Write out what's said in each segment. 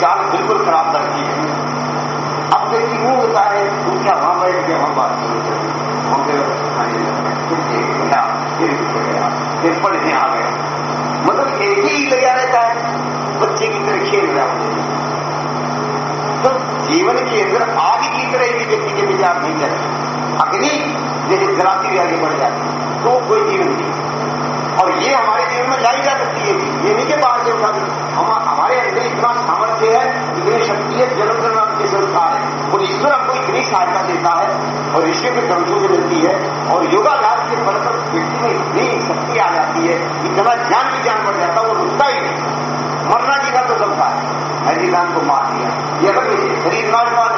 चाल बिल्कुल खराब लगती है। अब व्यक्ति वो होता है तो क्या वहाँ बैठ के हम बात खाने लगते फिर पढ़ने आ गया मतलब एक ही लगा रहता है, बच्चे की तरह खेल रहा हूँ। तो जीवन के अंदर आग की तरह भी व्यक्ति के विचार नहीं चले अग्नि जैसे जलाती आगे बढ़ जाती तो कोई जीवन हमको देता है और ऋषि में ग्रंथों से मिलती है और योगाभ्यास के फल पर व्यक्ति में इतनी शक्ति आ जाती है इतना ज्ञान भी ज्ञान बढ़ जाता है, वो रुकता ही नहीं। मरना का तो चलता है। हरिदान को मार दिया। ये अगर शरीर नाश है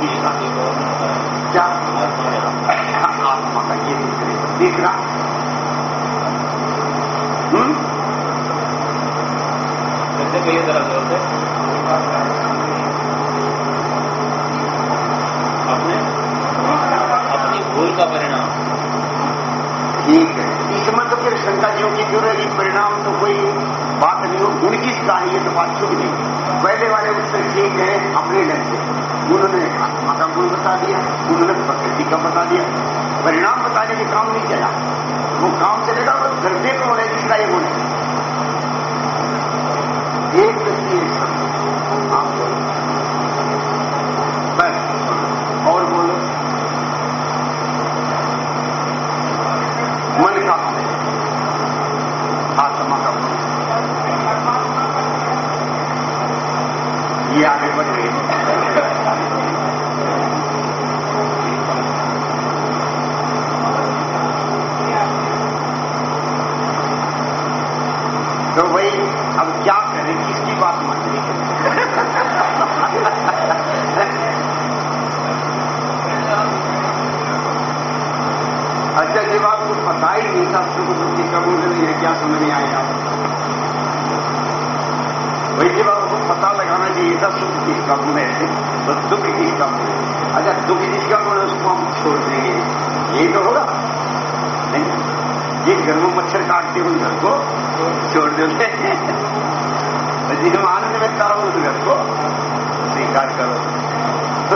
比上一个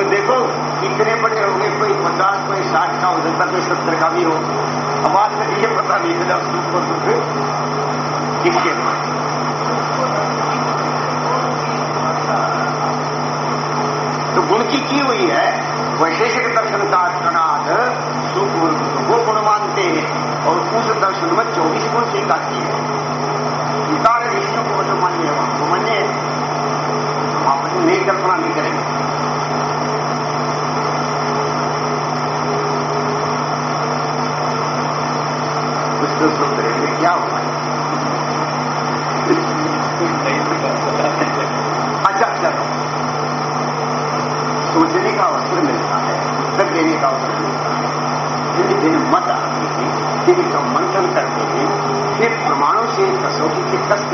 तो देखो, इतने बड़े होंगे कोई पचास, कोई साठ का हो जाता कोई सत्तर का भी हो। अब आज मैं ये पता नहीं चला सुख को सुख किसके तो गुण की की हुई है? वैशेषिक दर्शन का कणाद सुगुण को गुण मानते हैं और उस दर्शन में चौबीस गुण की काटी है।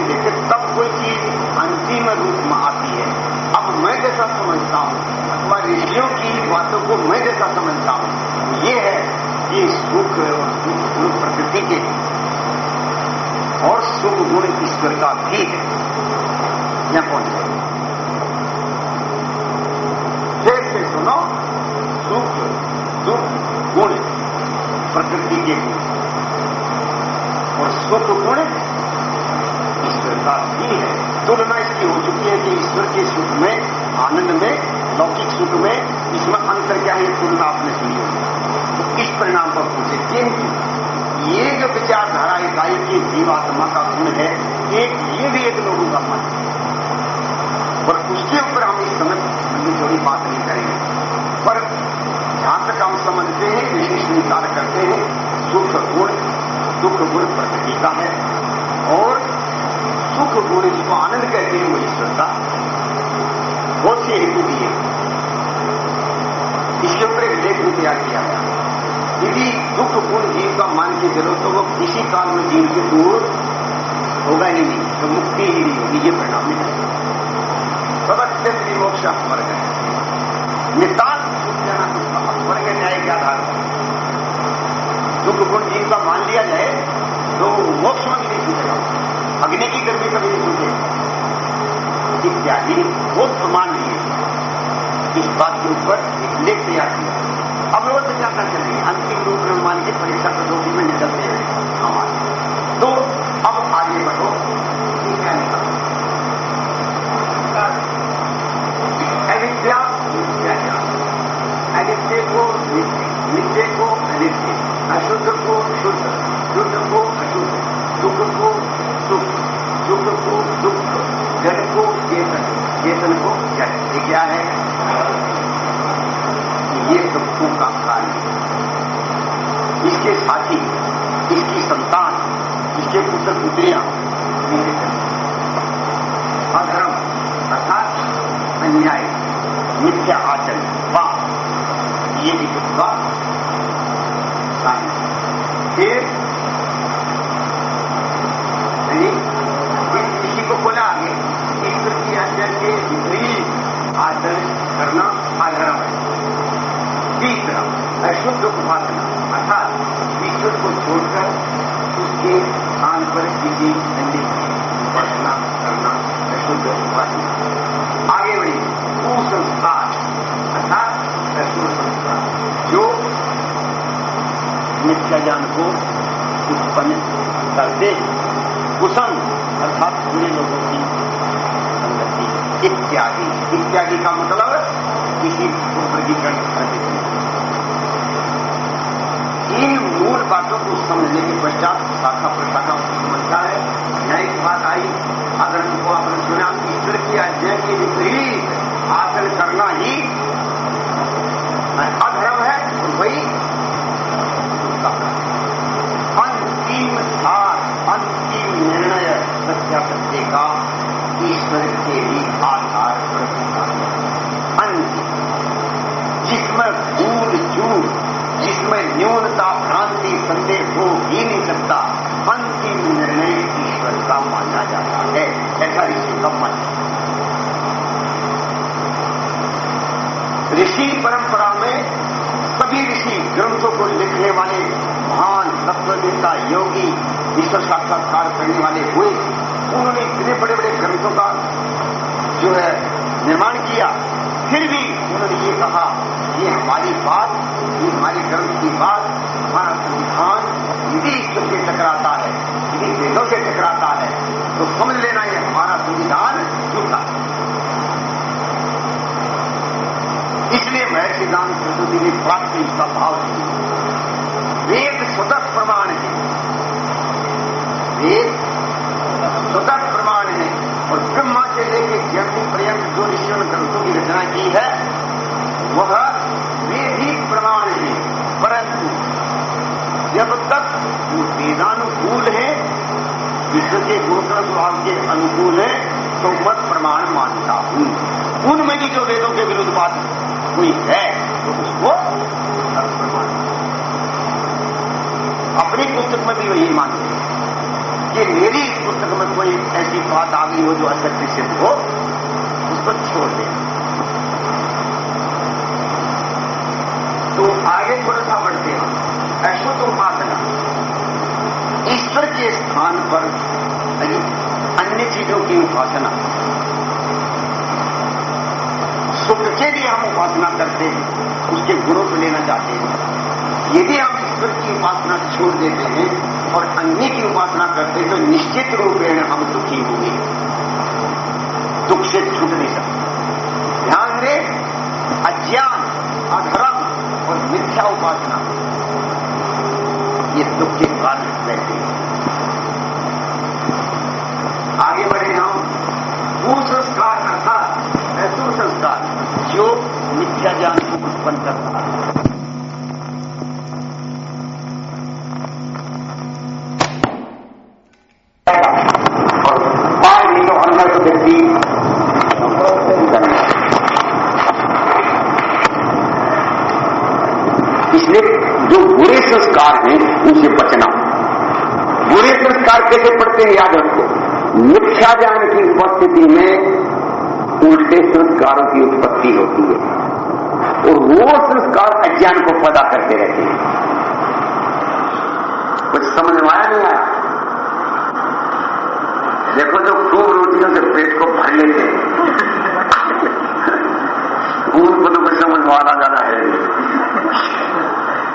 लेकिन तब कोई चीज़ अंतिम रूप में आती है। अब मैं जैसा समझता हूँ, अथवा ऋषियों की बातों को मैं जैसा समझता हूँ, ये है कि सुख और दुख गुण प्रकृति के और सुख गुण ईश्वर का आपने सुनी होगी इस परिणाम पर पूछे किंतु ये जो विचारधारा इकाई की जीवात्मा का गुण है, एक, ये भी एक लोगों का मन और उसके ऊपर हम इस समय थोड़ी बात नहीं करेंगे। पर जहाँ तक हम समझते हैं ऋषि स्वीकार करते हैं, सुख गुण, दुख गुण प्रकृति का है। और सुख गुण इसको आनंद कहते हैं एक रुपया किया यदि दुखपूर्ण जीव का मान के चलो तो वो किसी काल में जीव से दूर होगा ही नहीं तो मुक्ति ही नहीं होगी, ये परिणाम है प्रवत्य विमोक्ष वर्ग है नितान सूचना वर्ग न्याय के आधार पर। दुखपूर्ण जीव का मान लिया जाए तो मोक्ष में नहीं सूझेगा अग्नि की गर्मी कभी नहीं सूझेगा इत्यादि बहुत प्रमाण लिए इस बात के ऊपर indican aquí. अनुकूल है तो मत प्रमाण मानता हूँ। उनमें भी जो वेदों के विरुद्ध बात हुई है तो उसको प्रमाण अपनी पुस्तक में भी वही मानते हैं कि मेरी पुस्तक में कोई ऐसी बात आ गई हो जो असत्य सिद्ध हो, उसको छोड़ दे। तो आगे थोड़ा सा बढ़ते हैं। ऐशो तो उपासना ईश्वर के स्थान पर अन्य चीज़ों की उपासना। सुख के लिए हम उपासना करते हैं, उसके गुणों को लेना चाहते हैं। यदि हम ईश्वर की उपासना छोड़ देते हैं और अन्य की उपासना करते हैं तो निश्चित रूप में हम दुखी होंगे। दुख से मिथ्या ज्ञान को उत्पन्न कर? रहा तो है तो इसलिए जो बुरे संस्कार हैं, उनसे बचना। बुरे संस्कार कैसे पड़ते हैं याद रखो? मिथ्या ज्ञान की उपस्थिति में उल्टे संस्कारों की उत्पत्ति होती है। वो संस्कार अज्ञान को पैदा करते रहते हैं। कुछ समझ में आया नहीं आया? देखो जो खूब रोटियों से पेट को भर लेते उनको तो कुछ समझ में आना जाना है।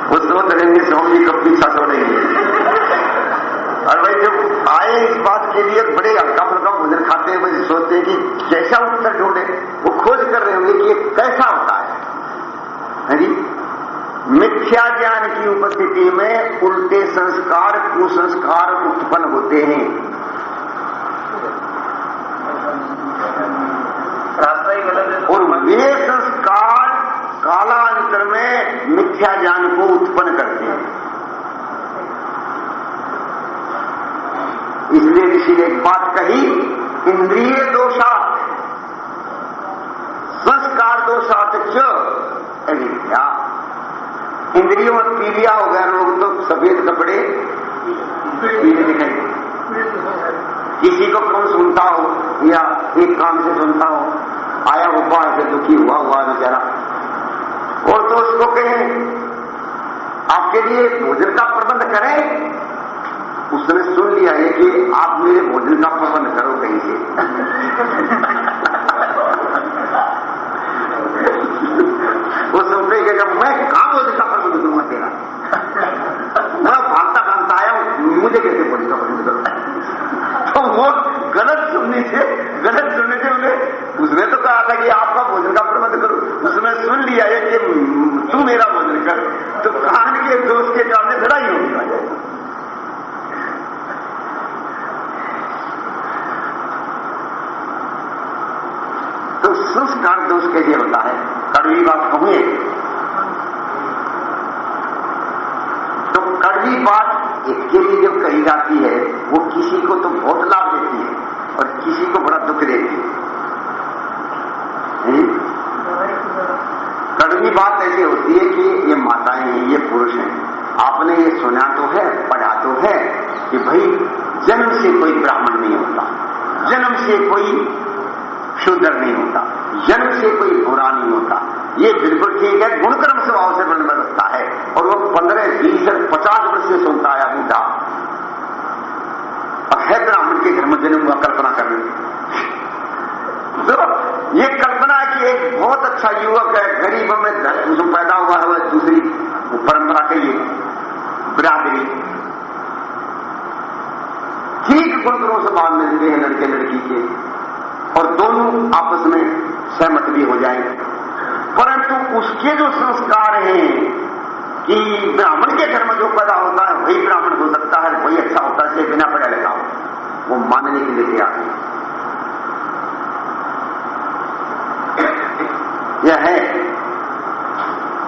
वो सोच रहेंगे स्वामी कब पीछा छोड़ेंगे और भाई जब आए इस बात के लिए बड़े हल्का फुल्का भोजन खाते हैं भाई सोचते हैं कि कैसा उत्तर ढूंढे। वो खोज कर रहे होंगे कि कैसा होता है जी मिथ्या ज्ञान की उपस्थिति में उल्टे संस्कार कुसंस्कार उत्पन्न होते हैं। और वे संस्कार कालांतर में मिथ्या ज्ञान को उत्पन्न करते हैं। इसलिए ऋषि ने एक बात कही इंद्रिय दोषा संस्कार दोषात अविद्या इंद्रियों में पीलिया हो गया, लोग तो सफ़ेद कपड़े पीले दिखाई किसी को कौन सुनता हो या एक काम से सुनता हो, आया बाहर से दुखी हुआ हुआ बेचारा। और तो उसको कहें, आपके लिए भोजन का प्रबंध करें। उसने सुन लिया है कि आप मेरे भोजन का प्रबंध करो कहीं से वो सुनते जब मैं कहा भोजन का प्रबंध करूँगा तेरा मैं भागता भागता आया हूँ मुझे कैसे भोजन का प्रबंध करो तो गलत सुनने से गलत सुनने से उन्हें। उसने तो कहा था कि आपका भोजन का प्रबंध करो। उसने सुन लिया है कि तू मेरा भोजन कर। तो कान के दोस्त के कारण लड़ाई होगी संस्कार दोष के लिए होता है। कड़वी बात कहूँगे तो कड़वी बात इसके लिए जब कही जाती है, वो किसी को तो बहुत लाभ देती है और किसी को बड़ा दुख देती है। कड़वी बात ऐसी होती है कि ये माताएँ हैं, ये पुरुष हैं। आपने ये सुना तो है, पढ़ा तो है कि भाई, जन्म से कोई ब्राह्मण नहीं होता, जन्म से कोई शुद्र नहीं होता, जन्म से कोई बुरा नहीं होता। ये बिल्कुल ठीक है गुणकर्म स्वभाव से बन रखता है। और वो पंद्रह, बीस पचास वर्ष से सुनता आया बूढ़ा और है ब्राह्मण के घर में जन्म हुआ, कल्पना करने तो ये कल्पना है कि एक बहुत अच्छा युवक है, गरीब में उसमें पैदा हुआ है, वह दूसरी परंपरा के लिए बिरादरी। ठीक गुणकरों से बाँध मिलते हैं लड़के लड़की के। और दोनों आपस में सहमत भी हो जाएँगे। परंतु उसके जो संस्कार हैं कि ब्राह्मण के घर में जो पैदा होता है, वही ब्राह्मण हो सकता है, वही अच्छा होता है बिना पढ़ा लिखा वो मानने के लिए तैयार है। यह है,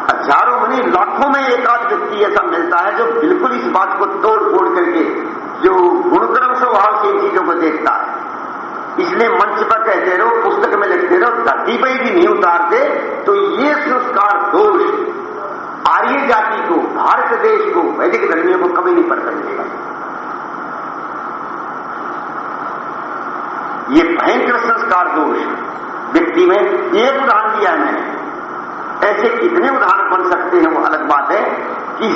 हज़ारों मनी लाखों में एक आध व्यक्ति ऐसा मिलता है जो बिल्कुल इस बात को तोड़ फोड़ करके, जो गुणक्रम स्वभाव की चीज़ों को देखता है। इसलिए मंच पर कहते रहो पुस्तक में लिखते रहो धरती पर भी नहीं उतारते तो ये संस्कार दोष आर्य जाति को, भारत देश को वैदिक धर्मियों को कभी नहीं पड़ सकेगा ये भयंकर संस्कार दोष व्यक्ति में एक उदाहरण दिया मैंने। ऐसे कितने उदाहरण बन सकते हैं, वो अलग बात है कि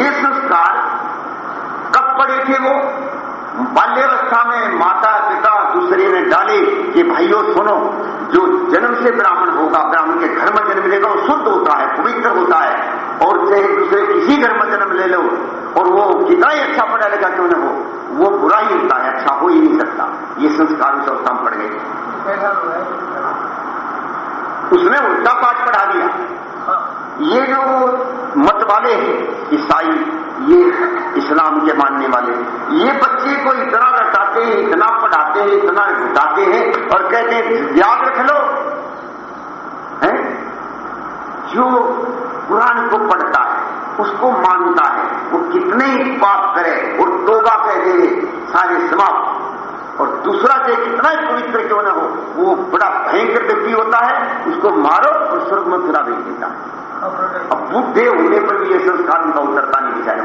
ये संस्कार कब पड़े थे वो? बाल्यावस्था में माता पिता दूसरे ने डाले कि भाइयों सुनो जो जन्म से ब्राह्मण होगा ब्राह्मण के घर में जन्म लेगा वो शुद्ध होता है पवित्र होता है। और चाहे दूसरे किसी घर में जन्म ले लो और वो कितना ही अच्छा पढ़ा लिखा क्यों न हो वो बुरा ही होता है अच्छा हो ही नहीं सकता। ये संस्कार उस अवस्था में पड़ गए। उसने उल्टा पाठ पढ़ा दिया। ये जो मत वाले हैं ईसाई, ये इस्लाम के मानने वाले। ये बच्चे को इतना रटाते हैं, इतना पढ़ाते हैं, इतना घटाते हैं और कहते हैं, याद रख लो। है? जो कुरान को पढ़ता है, उसको मानता है, वो कितने ही पाप करे और तोबा कह दे, सारे समाप्त। और दूसरा से कितना ही पवित्र क्यों ना हो, वो बड़ा भयंकर व्यक्ति होता है, उसको मारो और स्वर्ग में फिरा भेज देता है। बुद्धे होने पर भी ये संस्कार उनका उतरता नहीं बेचारे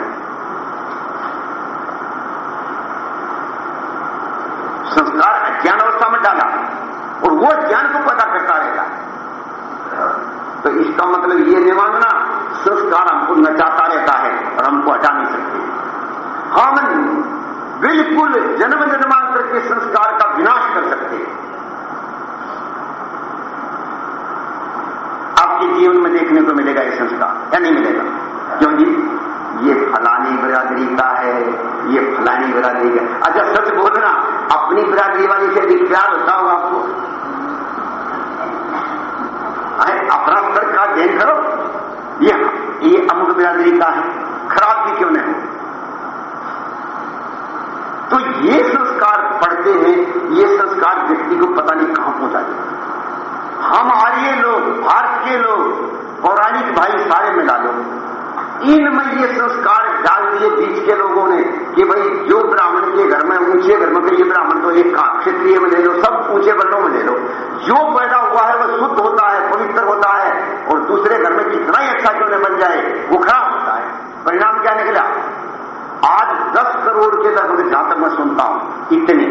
संस्कार अज्ञान अवस्था में डाला और वो ज्ञान को पता करता रहेगा तो इसका मतलब ये नहीं मानना संस्कार हमको नचाता रहता है और हमको हटा नहीं सकते। हम बिल्कुल जन्म जन्मांतर के संस्कार का विनाश कर सकते हैं आपके जीवन में देखने को मिलेगा, ये संस्कार, या नहीं मिलेगा? क्यों जी ये फलानी बिरादरी का है, ये फलानी बिरादरी का अच्छा सच बोलना, अपनी बिरादरी वाली से भी प्यार होता होगा आपको? अरे, अपना स्तर का अध्ययन करो। ये ये अमुक बिरादरी का है, खराब भी क्यों नहीं? तो ये संस्कार पढ़ते हैं, ये संस्कार व्यक्ति को पता नहीं कहाँ पहुँचा देते हम आर्य लोग भारतीय लोग, पौराणिक भाई सारे मिला लो। इनमें ये संस्कार डाल दिए बीच के लोगों ने कि भाई जो ब्राह्मण के घर में, ऊँचे घर में ये ब्राह्मण तो एक क्षेत्रीय में ले लो, सब ऊँचे वर्णों में ले लो। जो पैदा हुआ है वह शुद्ध होता है, पवित्र होता है, और दूसरे घर में कितना ही अच्छा क्यों बन जाए, वो खराब होता है। परिणाम क्या निकला? आज दस करोड़ के लगभग जहाँ तक मैं सुनता हूँ, इतने।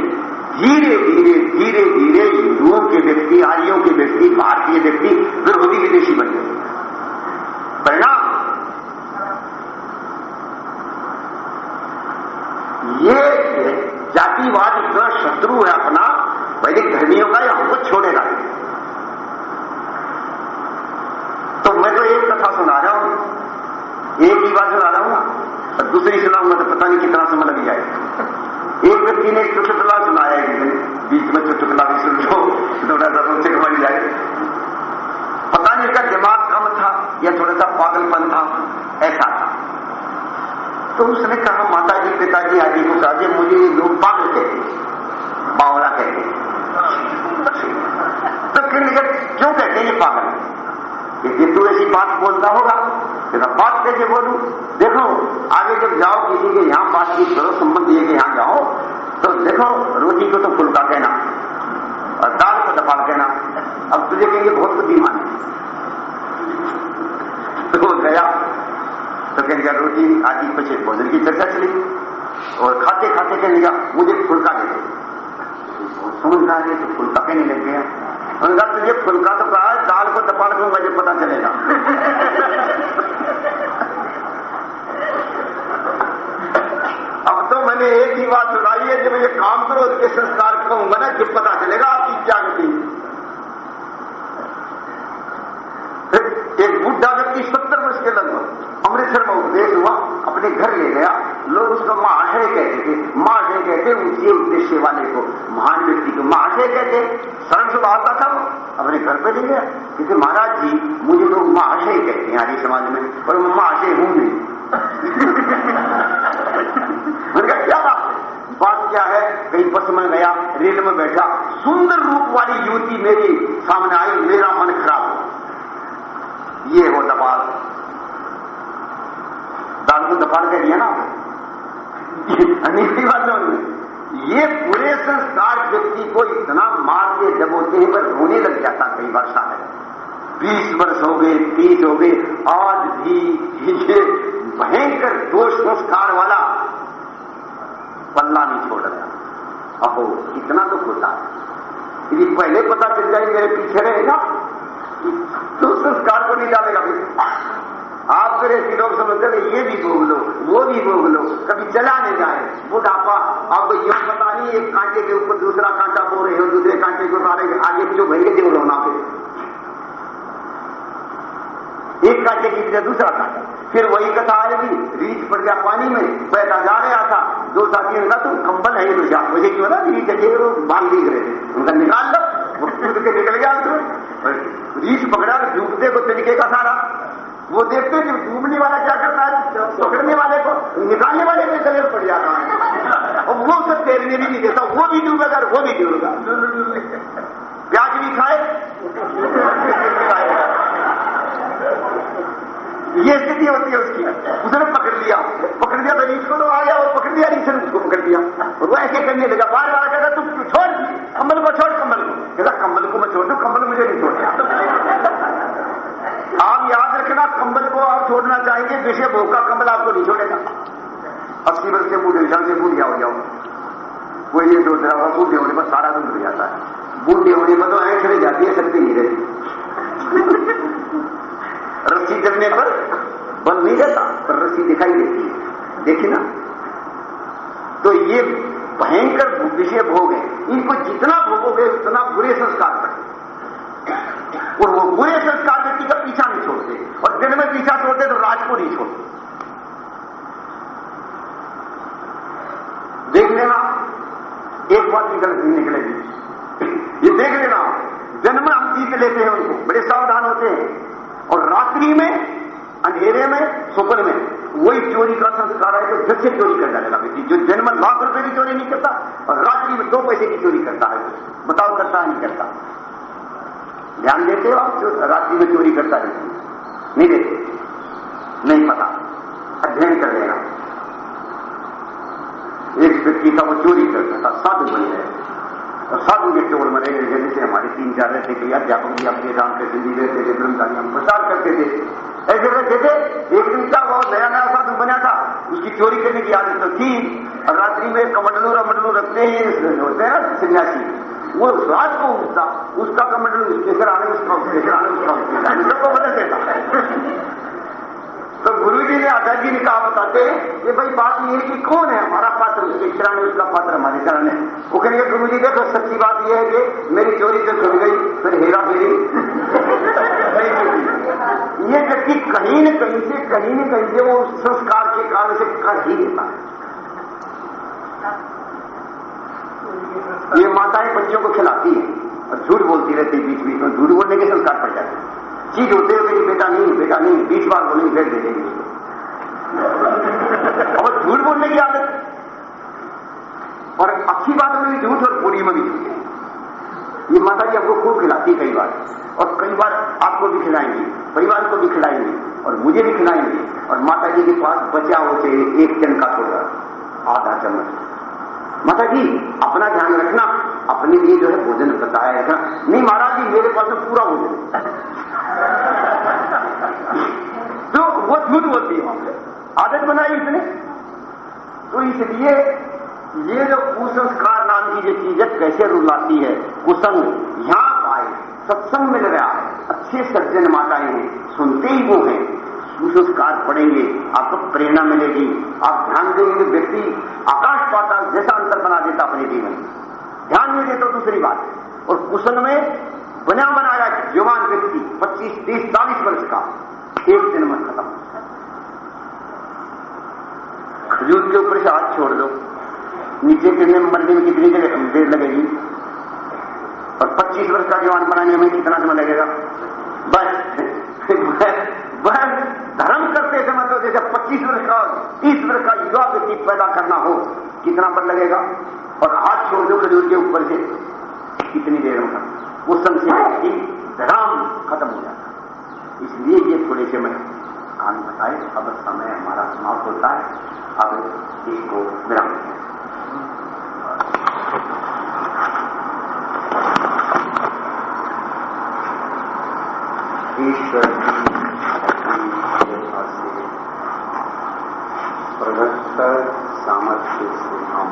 धीरे धीरे धीरे धीरे हिंदुओं के व्यक्ति, आर्यों के व्यक्ति, भारतीय व्यक्ति, विरोधी विदेशी बन गए। परिणाम? ये जातिवाद इतना शत्रु है अपना, वैदिक धर्मियों का ये हमको छोड़ेगा तो मैं तो एक कथा सुना रहा हूँ, एक ही बात सुना रहा हूँ, और दूसरी सुनाऊँगा तो पता नहीं कितना समय लग जाएगा। एक व्यक्ति ने चुटकुला सुनाया एक दिन, बीच में चुटकुला भी सुन लो थोड़ा सा उनसे बन जाए। पता नहीं उसका दिमाग कम था या थोड़ा सा पागलपन था, ऐसा था। तो उसने कहा माता जी पिताजी, आदि को कहा मुझे ये लोग पागल कहते बावला कहते तो फिर क्यों कहते ये पागल? क्योंकि तू ऐसी बात बोलता होगा। तो बात कैसे बोलू देखो, आगे जब जाओ किसी के यहाँ बातचीत करो, संबंध ये यहाँ जाओ तो देखो, रोटी को तो फुलका कहना, और दाल को दफाल कहना। अब तुझे कहेंगे, बहुत बुद्धिमान है। तो गया तो कहने का रोटी आदि कुछ भोजन की चर्चा चली। और खाते खाते कहने का मुझे फुलका दे दो। समझ है तो फुलका कहने लग गया। उनका तुझे फुलका तो कहा दाल को तपाल को मुझे पता चलेगा। तो एक ही बात सुनाई है, जब ये काम करो उसके संस्कार कहूँगा ना, जब पता चलेगा आपकी क्या गति। एक बुढ़ा व्यक्ति सत्तर वर्ष के लगभग, अमृतसर में उपदेश हुआ, अपने घर ले गया। लोग उसको महाशय कहते थे महाशय कहते ऊँचे उद्देश्य वाले को, महान व्यक्ति को महाशय कहते। सरल स्वभाव का था वो, अपने घर पर ले गया। क्योंकि महाराज जी, मुझे लोग महाशय कहते हैं आर्य समाज में और मैं महाशय हूँ नहीं। बात क्या है? कहीं बस में गया रेल में बैठा, सुंदर रूप वाली युवती मेरी सामने आई, मेरा मन खराब हो ये हो दबाव। दाल को दफान कर दिया ना? अनिश्चित बात ये पूरे संस्कार व्यक्ति को इतना मार के दबोते हैं, पर रोने लग जाता कई बार है। बीस वर्ष हो गए, तीस हो गए, आज भी ये भयंकर दोष संस्कार वाला पल्ला नहीं छोड़ रहा। अहो, इतना तो होता है। यदि पहले पता चल जाए मेरे पीछे रहेगा तो संस्कार को नहीं डालेगा आप फिर ऐसे लोग समझते हैं, ये भी भोग लो, वो भी भोग लो, कभी चला नहीं जाए। बुढ़ापा आपको ये पता नहीं, एक कांटे के ऊपर दूसरा कांटा बो रहे हो, दूसरे कांटे को सारे आगे क्यों भैया क्यों रोना पे एक कांटे की वजह दूसरा कांटा फिर वही कथा आएगी रीच पड़ गया पानी में, पैदा जा रहा था। दो साथी ने कहा, तुम कंबल है तो मुझे क्यों ना रीच है वो बाँध दी रहे। उनका निकाल लो वो कूद के निकल गया रीच पकड़ा, डूबते को तरीके का सारा। वो देखते कि डूबने वाला क्या करता है, पकड़ने वाले को, निकालने वाले के गले पड़ जाता है। और वो उसे तैरने भी नहीं देता, वो भी डूबेगा, वो भी डूबेगा। प्याज भी खाए। ये स्थिति होती है उसकी। उसने पकड़ लिया। पकड़ लिया रीछ को तो आ गया और पकड़ लिया रीछ ने उसको पकड़ लिया। और वो ऐसे करने लगा। बार बार कहता, तुम छोड़ कम्बल को छोड़ कम्बल को। कहता कम्बल को मैं छोड़ दू? कम्बल मुझे नहीं छोड़ आप याद रखना, कंबल को आप छोड़ना चाहेंगे विषय भोग का कंबल आपको नहीं छोड़ेगा। अस्सी वर्ष से बूढ़े विशाल से बूढ़िया हो जाओ। कोई ये सोच रहा होगा बूढ़े होने पर सारा दिन हो जाता है। बूढ़े होने पर तो ऐसे जाती है शक्ति नहीं रहती। रस्सी चलने पर बल नहीं रहता पर रस्सी दिखाई देती है। देखी ना। तो ये भयंकर विषय भोग है। इनको जितना भोगोगे, उतना बुरे संस्कार करते और वो बुरे संस्कार व्यक्ति का पीछा नहीं छोड़ते। और दिन में पीछा छोड़ते तो राज को नहीं छोड़ते। देख लेना, एक बात निकल, निकलेगी। ये देख लेना जन्म हम जीत लेते हैं उनको। बड़े सावधान होते हैं। और रात्रि में, अंधेरे में सुपन में, वही चोरी का संस्कार है तो झट से चोरी कर जाएगा व्यक्ति जो जन्म लाख रुपए की चोरी नहीं करता और रात्रि में दो पैसे की चोरी करता है, बताओ करता नहीं करता। ध्यान देते हो आप रात्रि में चोरी करता है। नहीं देते। नहीं पता। अध्ययन कर लेना। एक व्यक्ति का वो चोरी करता था साधु बन गया। और साधु के चोर मरे गए जैसे हमारे तीन चार कई अध्यापक भी अपने राम के हिंदी रहते थे ब्रह्मचारी हम प्रचार करते थे। ऐसे रहते थे, एक दिन का बहुत नया नया साधु बना था, उसकी चोरी करने की आदत तो थी। और रात्रि में कमंडलू रमंडलू रखते हैं होते हैं ना, सन्यासी। वो रात को उठता, उसका कमंडलू घर आने, उसका घर आने, उसके सबको बदल देता। तो गुरु जी ने आचार्य जी ने कहा बताते कि भाई बात ये है कि कौन है हमारा पात्र? उसके चरण है उसका पात्र हमारे चरण है वो कहेंगे गुरु जी देखो, सच्ची बात यह है कि मेरी चोरी तो छुट गई, फिर हेरा फेरी। ये व्यक्ति कहीं न कहीं से, कहीं न कहीं से वो संस्कार के कारण से कर ही देता है ये माताएँ बच्चों को खिलाती हैं और झूठ बोलती रहती बीच बीच में, झूठ बोलने के संस्कार पड़ जाते हैं। होते हुए कि बेटा नहीं बेटा नहीं बीस बार बोलेंगे, फिर दे देंगे। और झूठ बोलने की आदत और अच्छी बात में भी झूठ और बुरी में भी झूठ ये माता जी आपको खूब खिलाती कई बार। और कई बार आपको भी खिलाएँगी, परिवार को भी खिलाएँगे, और मुझे भी खिलाएँगे। और माता जी के पास बचा हो से एक चन का थोड़ा, आधा चम्मच। माता जी, अपना ध्यान रखना। अपने लिए जो है भोजन बताया रखना नहीं, महाराज जी, मेरे पास तो पूरा भोजन तो वो झूठ बोलती है। आदत बनाई इसने तो इसलिए ये जो कुसंस्कार नाम की जो चीज़ है, कैसे रुलाती है? कुसंग, यहाँ पाए सत्संग मिल रहा है। अच्छे सज्जन माताएँ हैं। सुनते ही वो हैं। कुसंस्कार पढ़ेंगे आपको प्रेरणा मिलेगी। आप ध्यान देंगे कि व्यक्ति आकाश पाताल जैसा अंतर बना देता अपने जीवन में। ध्यान नहीं देता तो दूसरी बात और कुशल में बना बनाया जवान व्यक्ति 25 तीस, चालीस वर्ष का एक दिन में खत्म। खजूर के ऊपर से हाथ छोड़ दो। नीचे गिरने में मरने में कितनी देर लगेगी? और 25 वर्ष का जवान बनाने में कितना समय लगेगा बस बस धर्म तो जैसे 25 वर्ष का 30 वर्ष का युवा व्यक्ति पैदा करना हो, कितना बल लगेगा? और हाथ छोड़ दो खजूर के ऊपर से, कितनी देर होगा? वो संशय व्यक्ति धर्म खत्म हो जाता इसलिए ये थोड़े से मैं कहानी बताए, अब समय हमारा समाप्त होता है। अब इसको विराम। ईश्वर सामर्थ्य से हम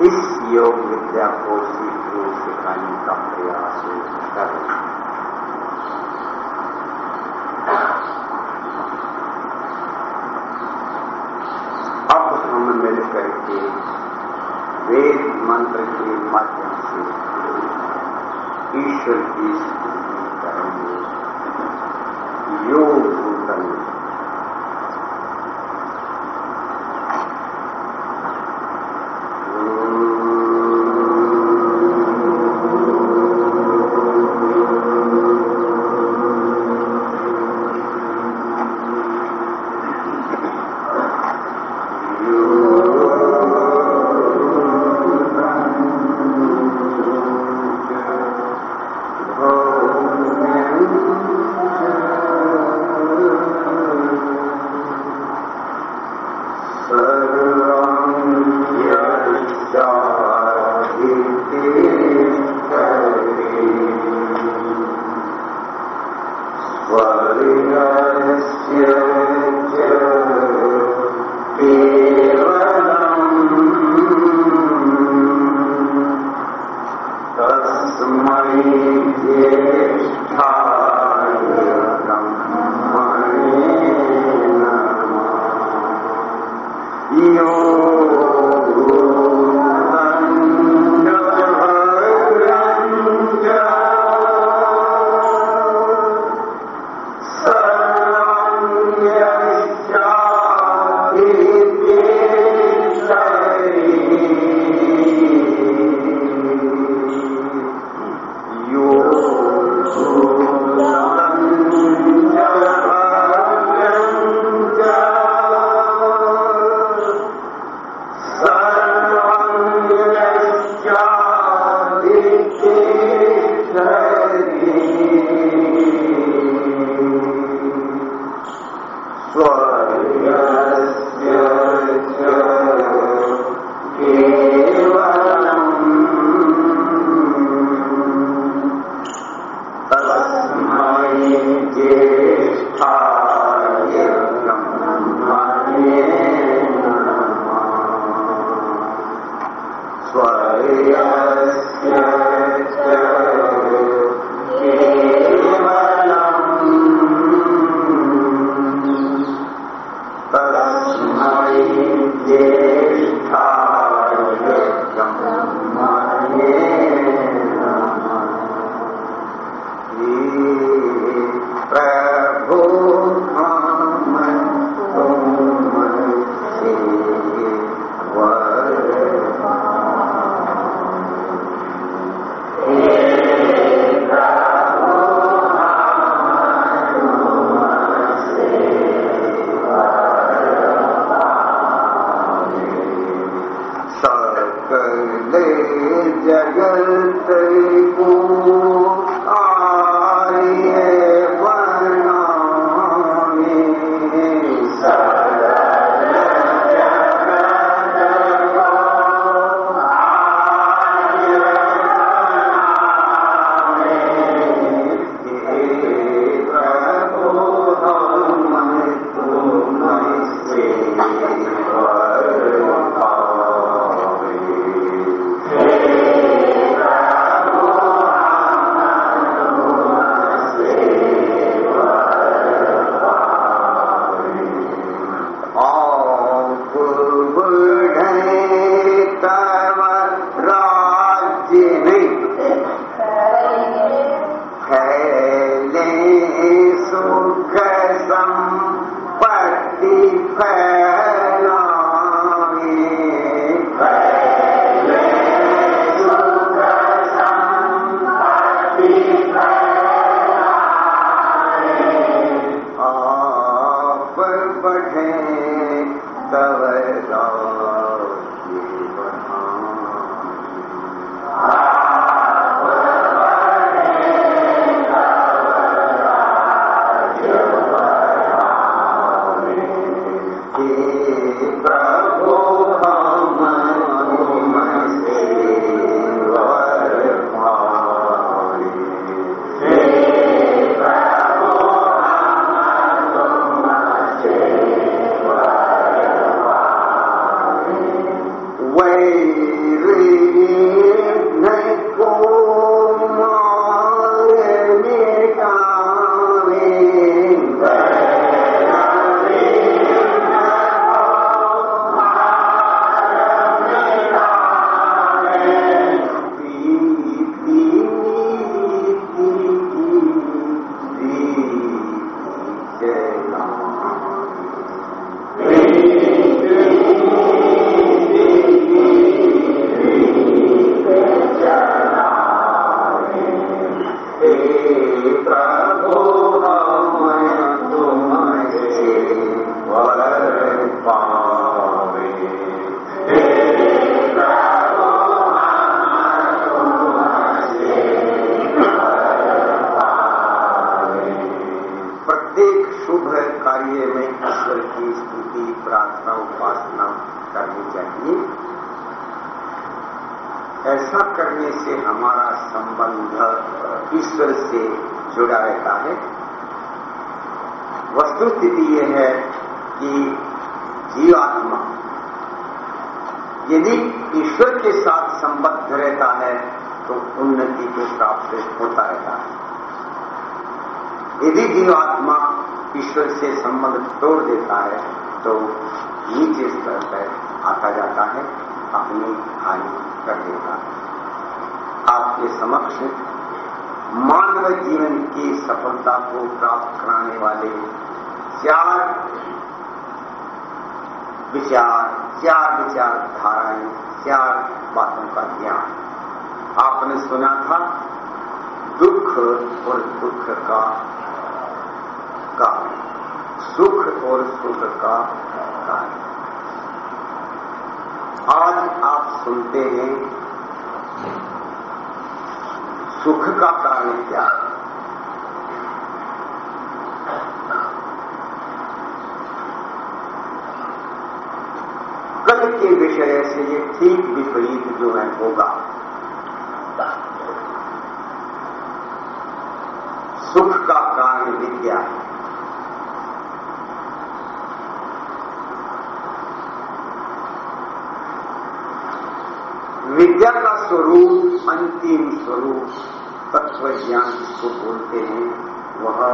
इस योग विद्या को सीखने सिखाने का प्रयास कर। अब हम मिल करके वेद मंत्र के माध्यम से ईश्वर की स्तुति करेंगे। योग सुनते हैं। सुख का कारण क्या? कल के विषय से ये ठीक विपरीत जो है होगा। सुख का कारण विद्या है। विद्या का स्वरूप, अंतिम स्वरूप तत्व ज्ञान जिसको बोलते हैं, वह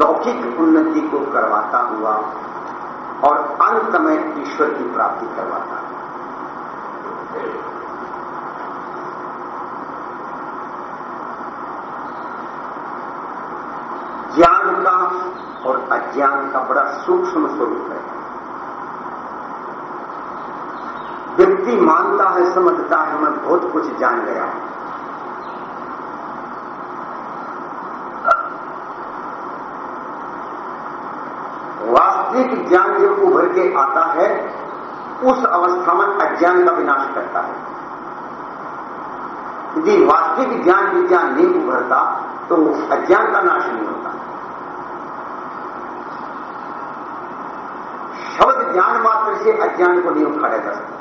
लौकिक उन्नति को करवाता हुआ और अंत में ईश्वर की प्राप्ति करवाता है। ज्ञान का और अज्ञान का बड़ा सूक्ष्म स्वरूप है व्यक्ति मानता है, समझता है, मैं बहुत कुछ जान गया हूँ। वास्तविक ज्ञान जो उभर के आता है, उस अवस्था में अज्ञान का विनाश करता है। यदि वास्तविक ज्ञान विज्ञान नहीं उभरता तो अज्ञान का नाश नहीं होता। शब्द ज्ञान मात्र से अज्ञान को नहीं उखाड़ा जा सकता।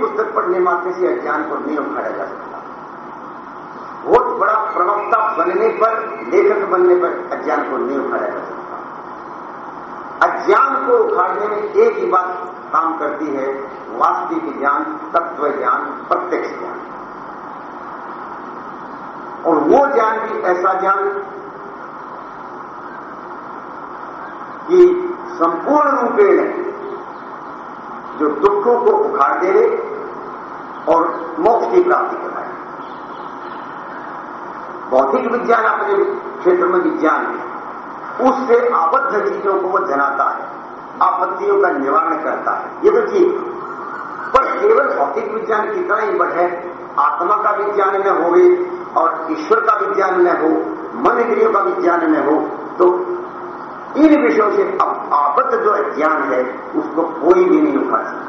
पुस्तक पढ़ने मात्र से अज्ञान को नहीं उखाड़ा जा सकता। बहुत बड़ा प्रवक्ता बनने पर, लेखक बनने पर अज्ञान को नहीं उखाड़ा जा सकता। अज्ञान को उखाड़ने में एक ही बात काम करती है, वास्तविक ज्ञान, तत्व ज्ञान, प्रत्यक्ष ज्ञान। और वो ज्ञान भी ऐसा ज्ञान कि संपूर्ण रूपेण जो दुखों को उखाड़ दे मोक्ष की प्राप्ति कराए भौतिक विज्ञान अपने क्षेत्र में विज्ञान है। उससे आबद्ध चीज़ों को वो जनाता है, आपत्तियों का निवारण करता है। ये तो ठीक पर केवल भौतिक विज्ञान कितना ही बढ़े, आत्मा का विज्ञान न हो और ईश्वर का विज्ञान न हो, मन इंद्रियों का विज्ञान न हो तो इन विषयों से अब जो ज्ञान है, उसको कोई भी नहीं उठा सकता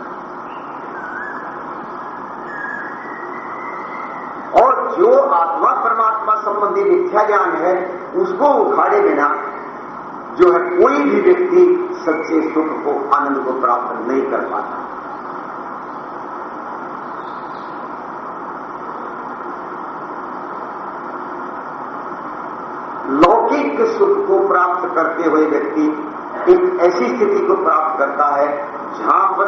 और जो आत्मा परमात्मा संबंधी मिथ्या ज्ञान है, उसको उखाड़े बिना जो है कोई भी व्यक्ति सच्चे सुख को, आनंद को प्राप्त नहीं कर पाता। लौकिक सुख को प्राप्त करते हुए व्यक्ति एक ऐसी स्थिति को प्राप्त करता है, जहाँ पर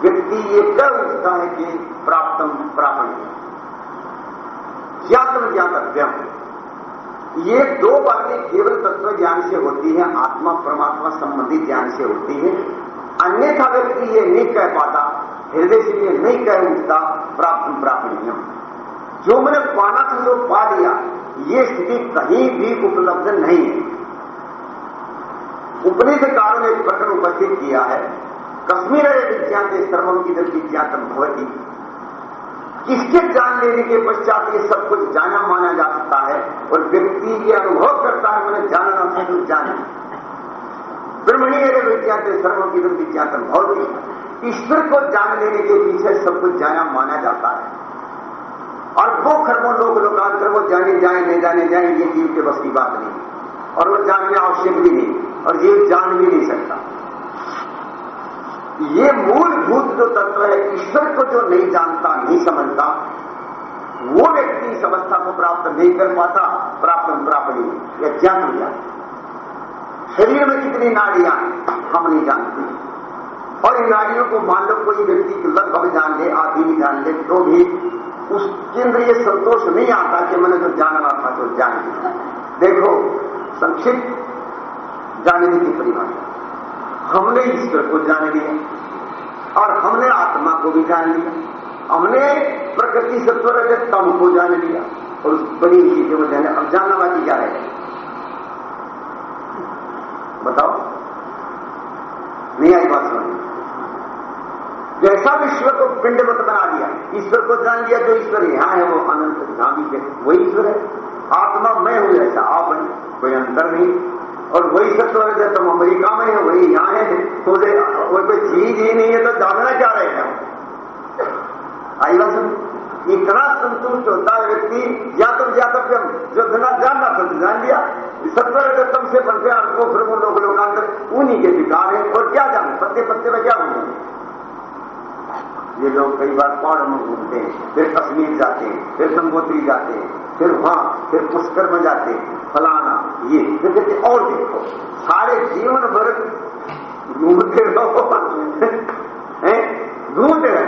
व्यक्ति ये कर उठता है कि प्राप्तम प्रापण ज्ञातम ज्ञातव्यम। ये दो बातें केवल तत्व ज्ञान से होती है, आत्मा, परमात्मा संबंधी ज्ञान से होती है। अन्यथा व्यक्ति ये नहीं कह पाता, हृदय से ये नहीं कह उठता, प्राप्त प्रापणीय जो मैंने पाना था जो पा लिया। ये स्थिति कहीं भी उपलब्ध नहीं है। उपनिषदकारों ने एक प्रकरण उपस्थित किया है। कश्मीर विज्ञान के सर्वम की जब विज्ञातम भवती किसके जान लेने के पश्चात ये सब कुछ जाना माना जा सकता है और व्यक्ति ये अनुभव करता है, मैंने जाना ना तो जाने। ब्रह्मणी अगर विज्ञान के विज्ञातम भवती ईश्वर को जान लेने के पीछे सब कुछ जाना माना जाता है। और वो खरबों लोग लोकांतर वो जाने जाए नहीं जाने जाए, ये जीव के बस की बात नहीं। और वो जानने आवश्यक भी नहीं, और जीव जान भी नहीं सकता। ये मूलभूत जो तत्व है, ईश्वर को जो नहीं जानता, नहीं समझता, वो व्यक्ति इस अवस्था को प्राप्त नहीं कर पाता, प्राप्त प्राप्त नहीं, या जान लिया शरीर में कितनी नाड़ियाँ हम नहीं जानते। और इन नाड़ियों को मान लो, कोई व्यक्ति लगभग जान ले, आधी भी जान ले तो भी उस केंद्र ये संतोष नहीं आता कि मैंने जो जानना था तो जान देखो, संक्षिप्त जानने की परिभाषा। हमने ईश्वर को जान लिया और हमने आत्मा को भी जान लिया। हमने प्रकृति सत्व रजत तम को जान लिया और उस बड़ी चीज़ों को जाने। अब जानना बाकी क्या है? बताओ। नहीं आई बात समझ। जैसा विश्व को पिंड मत बना दिया। ईश्वर को जान लिया जो ईश्वर यहाँ है, वो अनंत धामी के वही ईश्वर है। आत्मा मैं हूँ जैसा, आप बने कोई अंतर नहीं। और वही सत्य है तुम अमेरिका में है, वही यहाँ है तो वो कोई चीज़ ही नहीं है तो जानना क्या रहेगा आई बात इतना संतुष्ट होता है व्यक्ति, या तो ज्ञातव्यम जो बिना जानना तो जान लिया। सत्तर तम से बनते अर्थ को फिर वो लोग लोकांतर उन्हीं के विकार है, और क्या जाने, पत्ते पत्ते में क्या होंगे? ये लोग कई बार पौड़ में घूमते हैं, फिर कश्मीर जाते हैं, फिर गंगोत्री जाते हैं। फिर वहाँ, फिर पुष्कर में जाते फलाना, ये, फिर कहते, और देखो, सारे जीवन भर घूमते रहो। घूमते रहे।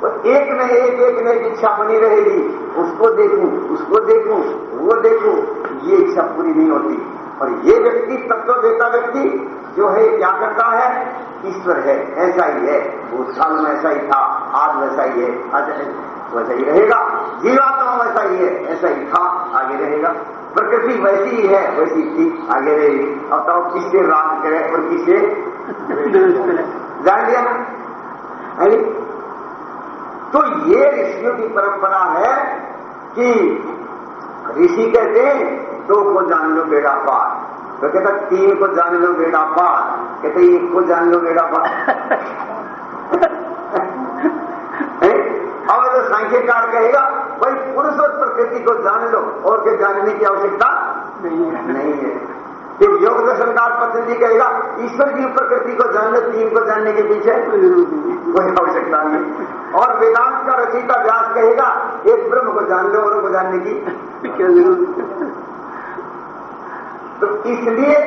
तो एक न एक एक न एक इच्छा बनी रहेगी। उसको देखूँ उसको देखूँ, वो देखूँ, ये इच्छा पूरी नहीं होती। और ये व्यक्ति तत्व देता व्यक्ति, जो है, क्या करता है? ईश्वर है। ऐसा ही है। भूतकाल में ऐसा ही था, आज वैसा ही है। आज वैसा ही रहेगा। जीवात्मा वैसा ही है, ऐसा ही था, आगे रहेगा। प्रकृति वैसी ही है, वैसी थी, आगे रहेगी। अब तो किससे राग करे और किससे? जान लिया ना तो ये ऋषियों की परंपरा है कि ऋषि कहते हैं, दो को जान लो बेड़ा पार तो कहता तीन को जान लो बेड़ा पार कहते एक को जान लो बेड़ा पार तो सांख्यकार कहेगा भाई पुरुष और प्रकृति को जान लो और के जानने की आवश्यकता नहीं है। फिर योग दर्शनकार पतंजलि कहेगा ईश्वर की प्रकृति को जान लो तीन को जानने के पीछे कोई आवश्यकता नहीं और वेदांत का रचयिता व्यास कहेगा एक ब्रह्म को जान लो और को जानने की क्या ज़रूरत तो इसलिए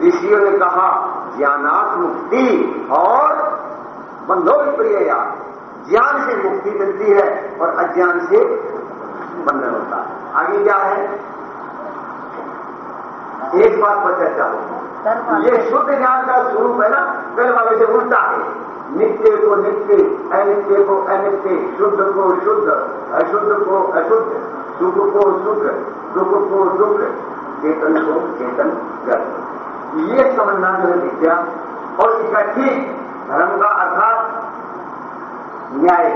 ऋषियों ने कहा ज्ञानात् मुक्ति और बंधो विप्रिय ज्ञान से मुक्ति मिलती है और अज्ञान से बंधन होता है। आगे क्या है? एक बात पर चर्चा होगी। ये शुद्ध ज्ञान का स्वरूप है ना कल वाले से उल्टा है। नित्य को नित्य, अनित्य को अनित्य, शुद्ध को शुद्ध, अशुद्ध को अशुद्ध, सुख को सुख, दुख को दुख, चेतन को चेतन कर ये समझना जो है विद्या, और इसका ठीक धर्म का अर्थात न्याय।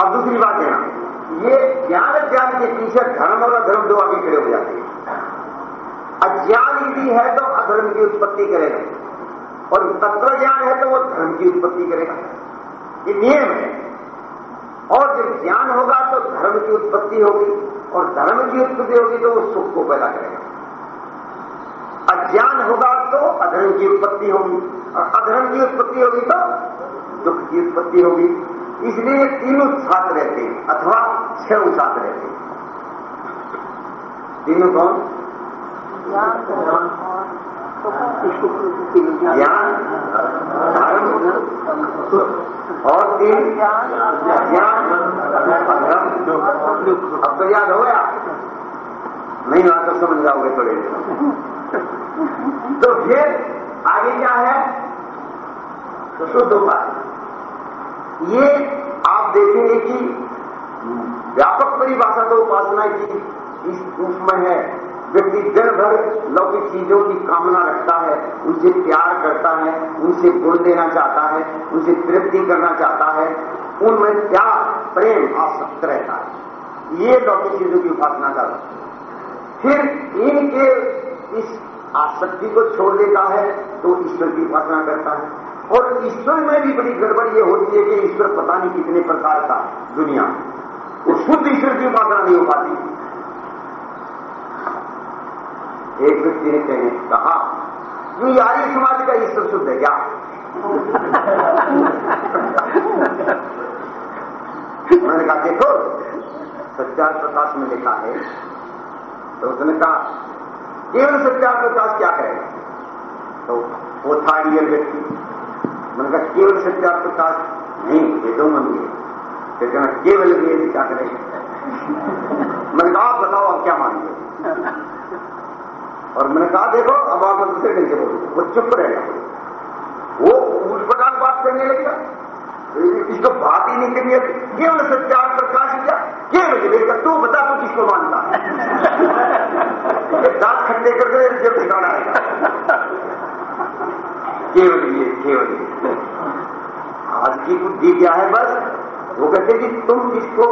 अब दूसरी बात है ये ज्ञान ज्ञान के पीछे धर्म और अधर्म दो आगे खड़े हो जाते हैं। अज्ञान यदि है तो अधर्म की उत्पत्ति करेगा। और तत्व ज्ञान है तो वो धर्म की उत्पत्ति करेगा। ये नियम है। और जब ज्ञान होगा तो धर्म की उत्पत्ति होगी, और धर्म की उत्पत्ति होगी तो वो सुख को पैदा करेगा। अज्ञान होगा तो अधर्म की उत्पत्ति होगी, और अधर्म की उत्पत्ति होगी तो दुख की उत्पत्ति होगी। इसलिए तीनों साथ रहते हैं, अथवा छह साथ रहते हैं। तीनों कौन? ज्ञान धर्म और तीन? ज्ञान धर्म अब तो याद हो गया। नहीं हुआ तो समझ जाओगे थोड़े तो फिर आगे क्या है? तो शुद्ध उपाय ये आप देखेंगे कि व्यापक परिभाषा तो उपासना की इस रूप में है। व्यक्ति दिन भर लौकिक चीज़ों की कामना रखता है, उनसे प्यार करता है, उनसे गुण देना चाहता है, उनसे तृप्ति करना चाहता है, उनमें प्यार प्रेम आसक्त रहता है। ये लौकिक चीज़ों की उपासना कर फिर इनके इस आसक्ति को छोड़ देता है तो ईश्वर की उपासना करता है। और ईश्वर में भी बड़ी गड़बड़ ये होती है कि ईश्वर पता नहीं कितने प्रकार का दुनिया। वो शुद्ध ईश्वर की उपासना नहीं हो पाती। एक व्यक्ति ने कहने कहा, ये आर्य समाज का ईश्वर शुद्ध है क्या? उन्होंने कहा, देखो सच्चार प्रकाश में लिखा है। तो उसने कहा, केवल सत्यार्थ प्रकाश क्या करेगा? तो वो था ये व्यक्ति। मैंने कहा केवल सत्यार्थ प्रकाश नहीं, ये दो मन गए फिर कहना, केवल ये क्या करेगा मैंने कहा बताओ, आप क्या मानते और मैंने कहा, देखो, अब आप दूसरे ढंग से बोलो। वो चुप रहेगा वो उस प्रकार बात करने लगेगा इसको बात ही नहीं करनी है केवल सत्यार प्रकाश क्या? केवल देखा तू बता, तू किसको मानता है? दांत खट्टे करके जब ठिकाना आएगा केवल ये केवल आज की बुद्धि क्या है बस। वो कहते कि तुम जिसको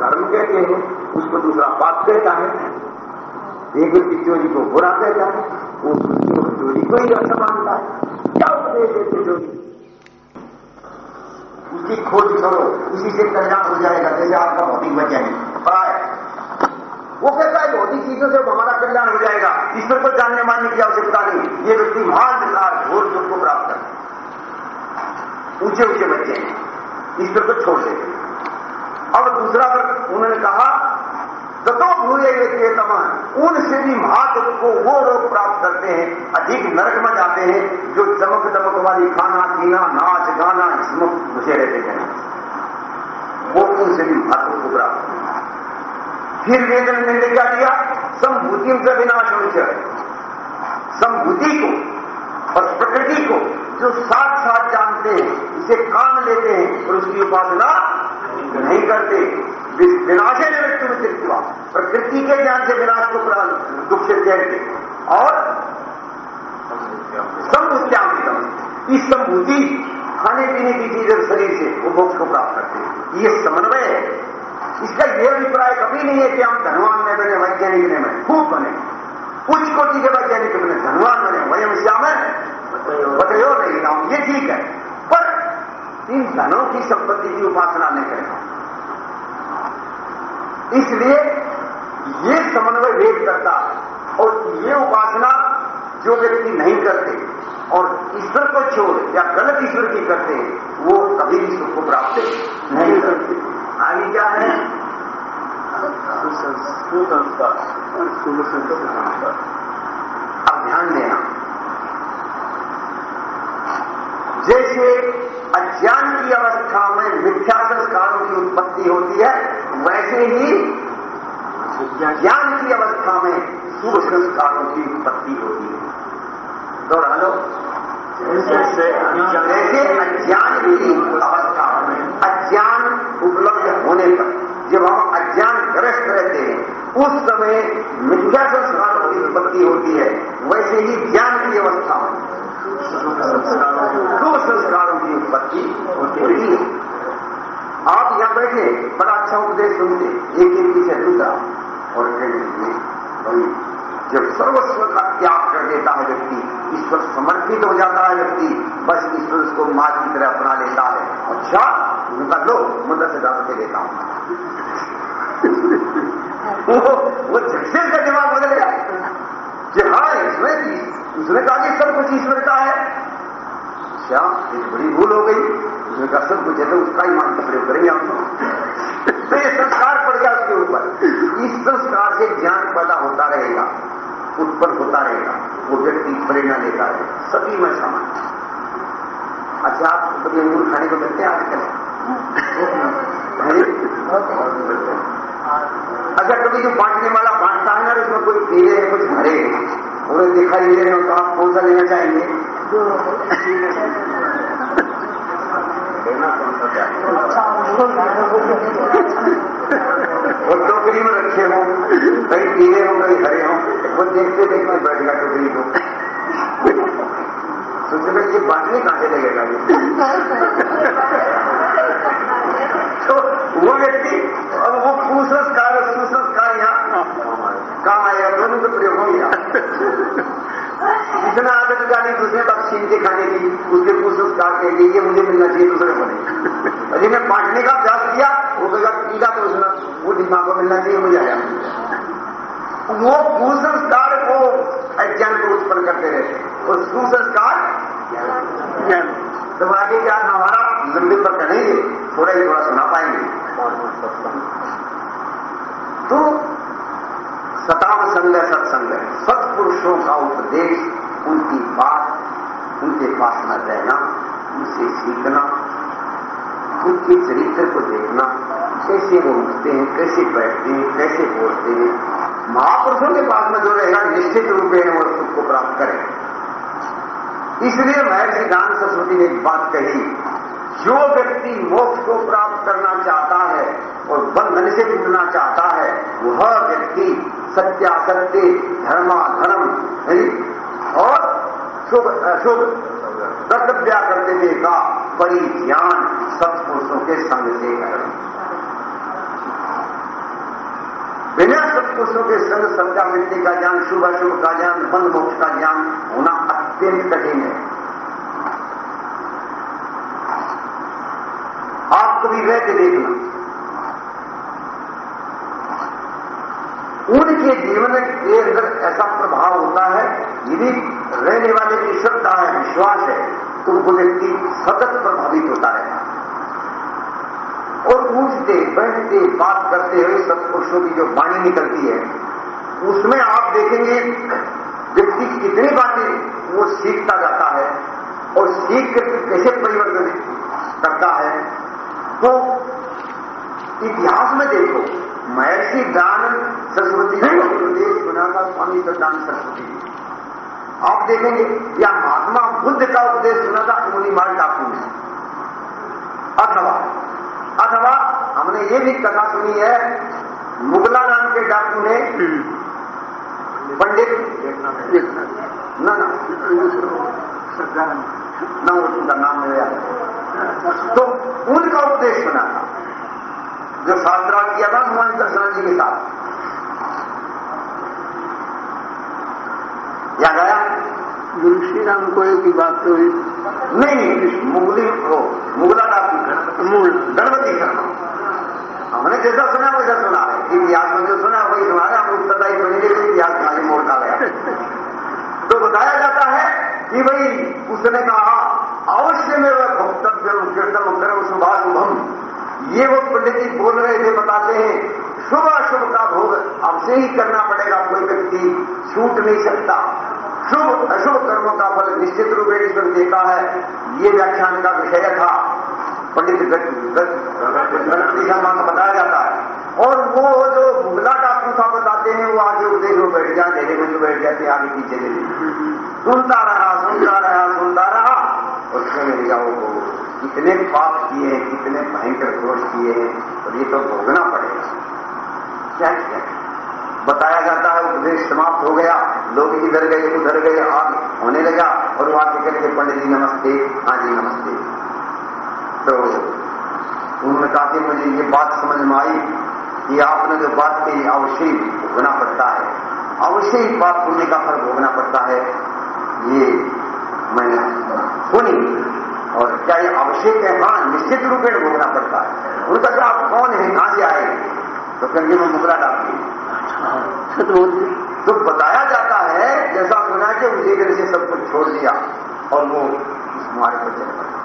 धर्म कहते हो, उसको दूसरा पाप कहता है। एक व्यक्ति चोरी को बुरा कहता है, वो चोरी को ही अच्छा मानता है। क्या उपदेश देते चोरी उसकी खोज करो, उसी से कल्याण हो जाएगा जैसे आपका भौतिक वचन प्राय वो कहता है भौतिक चीज़ों से हमारा कल्याण हो जाएगा। ईश्वर को जानने मानने की आवश्यकता नहीं। ये व्यक्ति महान विकार, घोर सुख को प्राप्त कर ऊँचे ऊँचे बच्चे हैं। ईश्वर को छोड़ देते अब दूसरा उन्होंने कहा तथो भूले व्यक्ति तमान उनसे भी महात्व को वो लोग प्राप्त करते हैं, अधिक नरक में जाते हैं, जो चमक दमक वाली खाना, पीना, नाच, गाना इसमें घुसे रहते हैं। वो उनसे भी महत्व को प्राप्त फिर वेदन ने क्या दिया संभूतियों का विनाश हो संभूति को और प्रकृति को जो साथ साथ जानते हैं इसे काम लेते हैं और उसकी उपासना नहीं करते। विनाशे में तृप्तिवा प्रकृति के ज्ञान से विनाश को प्राण, दुख से त्यागते और संभुत्याम इस संभूति खाने पीने की चीज़ें शरीर से, वो मोक्ष को प्राप्त करते हैं। ये समन्वय है। इसका यह अभिप्राय कभी नहीं है कि हम धनवान में बने, वैज्ञानिक ने बने, खूब बने। उच्च कोटि के वैज्ञानिक बने, धनवान बने, वयम श्याम बताओ नहीं, नाम ये ठीक है। पर इन धनों की संपत्ति की उपासना नहीं करेगा इसलिए ये समन्वय वेद करता और ये उपासना जो व्यक्ति नहीं करते और ईश्वर को छोड़ या गलत ईश्वर की करते, वो कभी सुख को प्राप्त नहीं करते। आगे क्या है? अब ध्यान देना। जैसे अज्ञान की अवस्था में मिथ्या संस्कारों की उत्पत्ति होती है, वैसे ही ज्ञान की अवस्था में शुभ संस्कारों की उत्पत्ति होती है। दोहरा लो। जैसे अज्ञान की अवस्था अज्ञान उपलब्ध होने पर, जब हम अज्ञान ग्रस्त रहते हैं, उस समय मिथ्या संस्कारों की उत्पत्ति होती है, वैसे ही ज्ञान की अवस्था दो संस्कारों की उत्पत्ति होती है। आप यहाँ बैठे, बड़ा अच्छा उपदेश सुनते, एक एक दूसरा और जब सर्वस्व का त्याग कर देता है व्यक्ति, ईश्वर समर्पित हो जाता है व्यक्ति, बस ईश्वर उसको माँ की तरह अपना लेता है। अच्छा उनका लो मैं से रुपये देता हूँ। वो वो झटसे का दिमाग बदल गया। कि हाँ इसमें उसने कहा कि सब कुछ ईश्वर का है। क्या एक बड़ी भूल हो गई। उसने कहा सब कुछ है तो उसका ही मान प्रयोग करेंगे हम तो ये संस्कार पड़ गया उसके ऊपर। इस संस्कार से ज्ञान पैदा होता रहेगा। उत्पन्न होता रहेगा, वो व्यक्ति प्रेरणा लेता है। सभी में समान अच्छा आप कभी अंगूर खाने को मिलते हैं आजकल? अच्छा कभी जो बांटने वाला बांटता है ना उसमें कोई पीले है, कुछ हरे हैं, उन्हें दिखाई दे रहे हो तो आप कौन सा लेना चाहेंगे? लेना कौन सा वो टोकरी में रखे हो। कहीं पीले हो, कहीं हरे हो। वो देखते देखते बैठ गया टोकरी को सोचते तो ये बांटने कहाँ से लगेगा तो वो व्यक्ति, अब वो कुसंस्कार सुसंस्कार यहाँ काम आएगा दोनों को प्रयोग हो गया। इतना आदत डाली दूसरे बात छीन के खाने की, उसके कुसंस्कार के लिए ये मुझे मिलना चाहिए, दूसरे को नहीं। अरे मैं बांटने का अभ्यास किया, वो कहेगा पीला तो उसने वो दिमाग मिलना चाहिए, मुझे आया वो कुसंस्कार को अज्ञान को उत्पन्न करते रहे। और सुसंस्कार ज्ञान। तो आगे क्या, हमारा लंबे पर करेंगे थोड़ा ही थोड़ा सुना पाएँगे। तो सताव संग सत्संग सत्पुरुषों का उपदेश, उनकी बात, उनके पास न रहना, उनसे सीखना उनके चरित्र को देखना, कैसे वो उठते हैं, कैसे बैठते हैं, कैसे बोलते हैं। महापुरुषों के पास में जो रहेगा निश्चित रूप में वो सुख को प्राप्त करें। इसलिए महर्षि ज्ञान सरस्वती ने एक बात कही, जो व्यक्ति मोक्ष को प्राप्त करना चाहता है और बंधन से जुड़ना चाहता है, वह व्यक्ति सत्यासत्य धर्मा धर्म और शुभ शुभ कर्तव्या कर्तव्य का परिज्ञान सत्पुरुषों के संग से करें बिना सत्पुरुषों के संग सत्या मिट्टी का ज्ञान, शुभ अशुभ का ज्ञान बंध मोक्ष का ज्ञान होना अत्यंत कठिन है। आप कभी रह के देखना। उनके जीवन के अंदर ऐसा प्रभाव होता है, यदि रहने वाले की श्रद्धा है, विश्वास है तो वो व्यक्ति सतत प्रभावित होता रहता और बैठते, बात करते हुए सत्पुरुषों की जो वाणी निकलती है, उसमें आप देखेंगे व्यक्ति कितनी बातें वो सीखता जाता है और सीख कर कैसे परिवर्तन करता है। तो इतिहास में देखो, महर्षि दान सरस्वती जी सुना था स्वामी का दान सरस्वती आप देखेंगे, या महात्मा बुद्ध का उपदेश सुना था उंगली मार डाकू अथवा अथवा हमने ये भी कथा सुनी है मुगला नाम के डाकू ने पंडित न न। न उनका नाम मेरे तो उनका उपदेश सुना था जो शास्त्रार्थ किया था हनुमान दर्शन जी के साथ। याद आया? गुरु श्री राम को एक ही बात तो हुई। नहीं मुगली वो मुगला मूल शर्मा हमने जैसा सुना वैसा सुना है। इतिहास में जो सुना वही सुना है। हम उत्तरदायी बनेंगे तो इतिहास खाली मोड़ डालेगा तो बताया जाता है कि भाई, उसने कहा, अवश्य में वह भक्तव्य कीर्तन करो शुभा शुभम ये वो पंडित जी बोल रहे थे, बताते हैं, शुभ अशुभ का भोग अब से ही करना पड़ेगा, कोई व्यक्ति छूट नहीं सकता। शुभ अशुभ कर्मों का फल निश्चित रूप से देता है। ये व्याख्यान का विषय था। पंडित गणपति का बताया जाता है। और वो जो मुगला डाकू था बताते हैं, वो आगे उदेश जो बैठ जाए ढेरे में जो बैठ जाते आगे पीछे ले सुनता रहा सुनता रहा सुनता रहा उसमें मेरे जाओ वो कितने पाप किए हैं, कितने भयंकर दोष किए हैं, और ये तो भोगना पड़ेगा। क्या किया? बताया जाता है, उपदेश समाप्त हो गया, लोग इधर गए, उधर गए, आग होने लगा, और वो आके करके पंडित जी नमस्ते हाँ जी नमस्ते। तो उन्होंने कहा कि मुझे ये बात समझ में आई कि आपने जो बात कही अवश्य ही भोगना पड़ता है। अवश्य ही पाप पुण्य का फल भोगना पड़ता है। ये मैंने सुनी और क्या ये आवश्यक है हाँ निश्चित रूप में भोगना पड़ता है। उनका क्या, आप कौन है? कहाँ से आए? तो कहेंगे मैं मुकरा डालती तो बताया जाता है, जैसा सुना कि उसी तरह से सब कुछ छोड़ दिया और वो इस मार्ग पर चल पड़े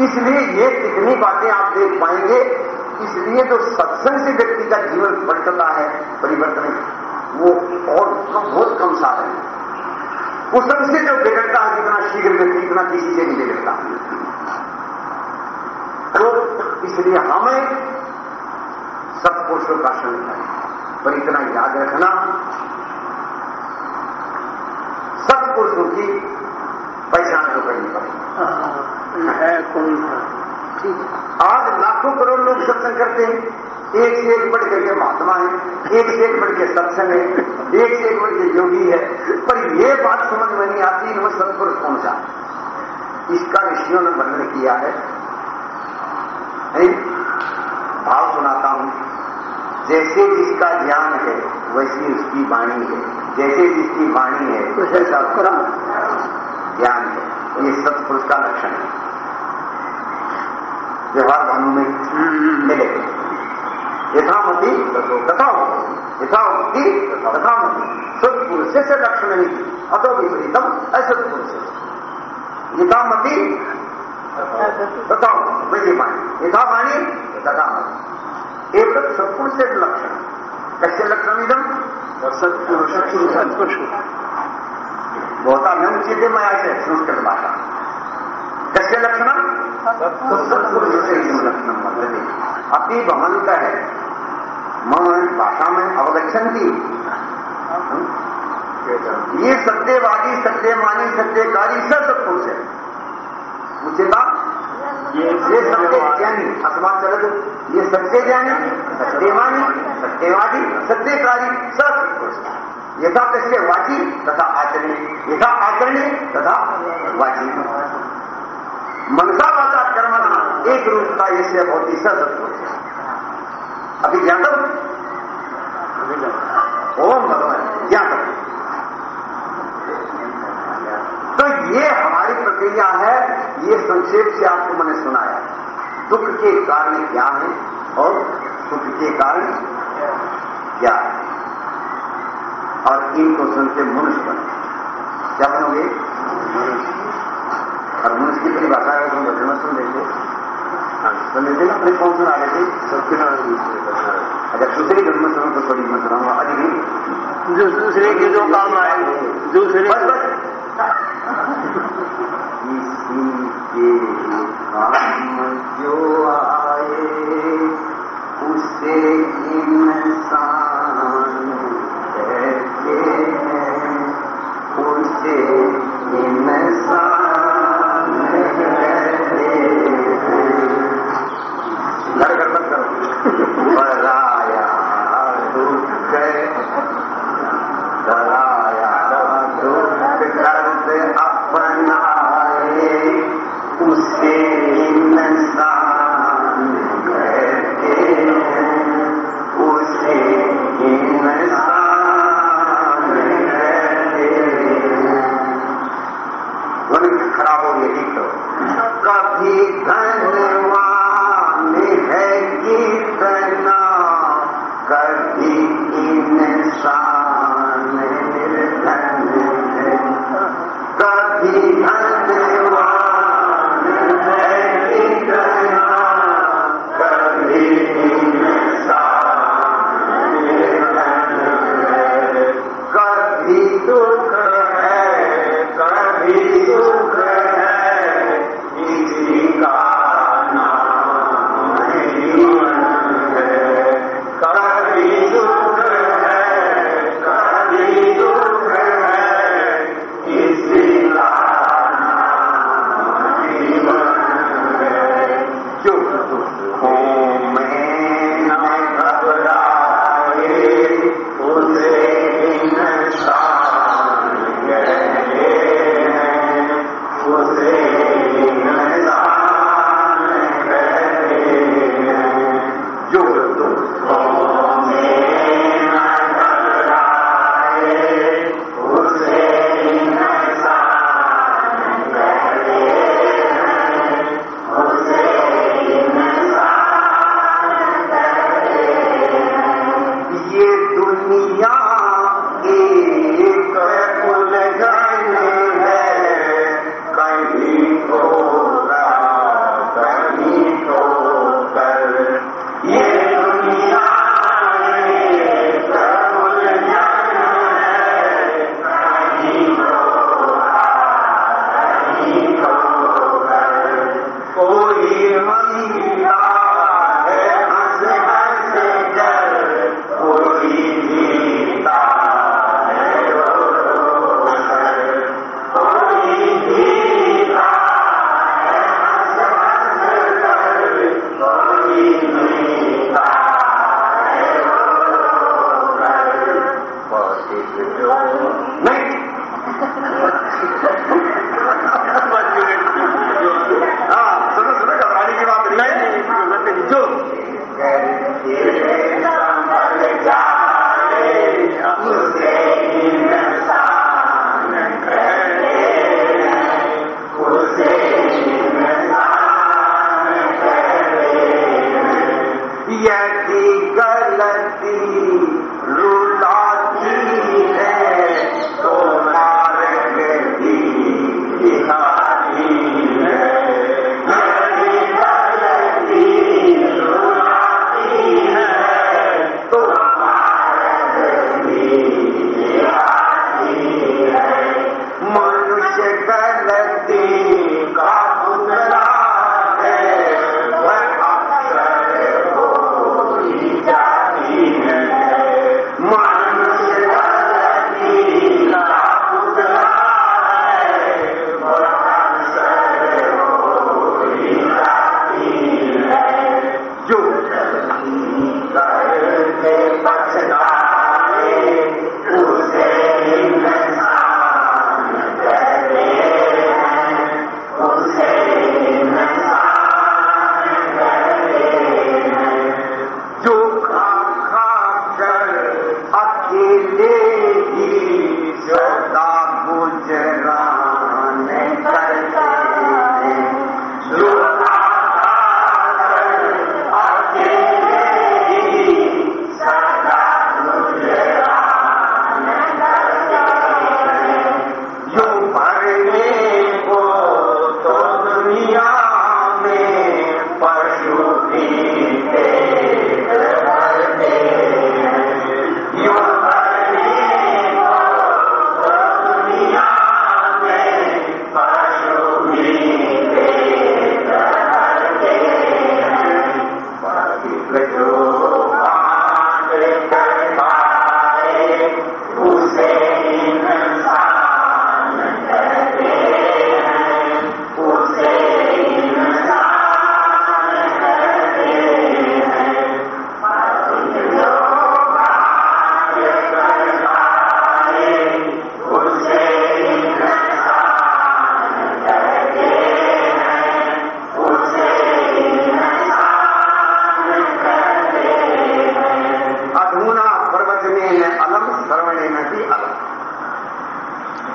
इसलिए ये कितनी बातें आप देख पाएँगे, इसलिए जो सत्संग से व्यक्ति का जीवन बढ़ता है, परिवर्तन वो और बहुत कम साधन है। कुसंग से जो बिगड़ता है, जितना शीघ्र व्यक्ति इतना किसी से नहीं बिगड़ता। तो इसलिए हमें सत्पुरुषों का संग करें पर इतना याद रखना सत्पुरुषों की पहचान तो करनी पड़ेगी। है सा ठीक है। आज लाखों करोड़ लोग सत्संग करते हैं। एक से एक बढ़ करके महात्मा है एक से एक बढ़ के सत्संग है एक से एक बढ़ के योगी है। पर यह बात समझ में नहीं आती इनमें सत्पुरुष कौन सा इसका ऋषियों ने वर्णन किया है। भाव सुनाता हूँ। जैसे जिसका ज्ञान है वैसी उसकी वाणी है। जैसे जिसकी वाणी है वैसा उसका ज्ञान है। ये सत्पुरुष का लक्षण है। व्यवहार भानु में मिले यथामति तथा यथावक्ति तथामति सत्पुरुष से लक्षण नहीं अतो विपरीतम असत्पुरुष यथामति तथा वैसे वाणी यथा वाणी तथा एक सत्पुरुष से लक्षण कस्य लक्षणमिदम सत्पुरुष सत्पुरुष बहुता न उच्यते मया से संस्कृत भाषा कस्य लक्षणम लक्षणं वर्तते अपि मम भाषा में अवगच्छन्ति ये सत्यवादी, सत्यमानी, सत्यकारी सब सत्पुरुष है। उचिता ये सत्य ज्ञानी, अथवा चलत ये सत्य ज्ञानी, सत्यमानी, सत्यवादी, सत्यकारी सब यथा कस्य वाची, तथा आचरणे, यथा आचरणे, तथा वाची। मनसा वाचा कर्मणा एक रूपता यस्य भवती स सत्पुरुष अभी ज्ञातम ओम भगवान ज्ञातम तो ये हमारी प्रक्रिया है, ये संक्षेप से आपको मैंने सुनाया। दुख के कारण क्या है और सुख के कारण क्या है? और इनको के मनुष्य बने। क्या बनोगे और मनुष्य की परिभाषा है तुम वचन सुन लेते। सुन लेते ना अपने कौन सुना लेते। अगर दूसरे जन्म सुनो तो थोड़ी मत सुनाऊँगा अधिक जो दूसरे के जो काम आए दूसरे बस बस। किसी के काम जो आए उसे इंसान कहते हैं उसे इंसान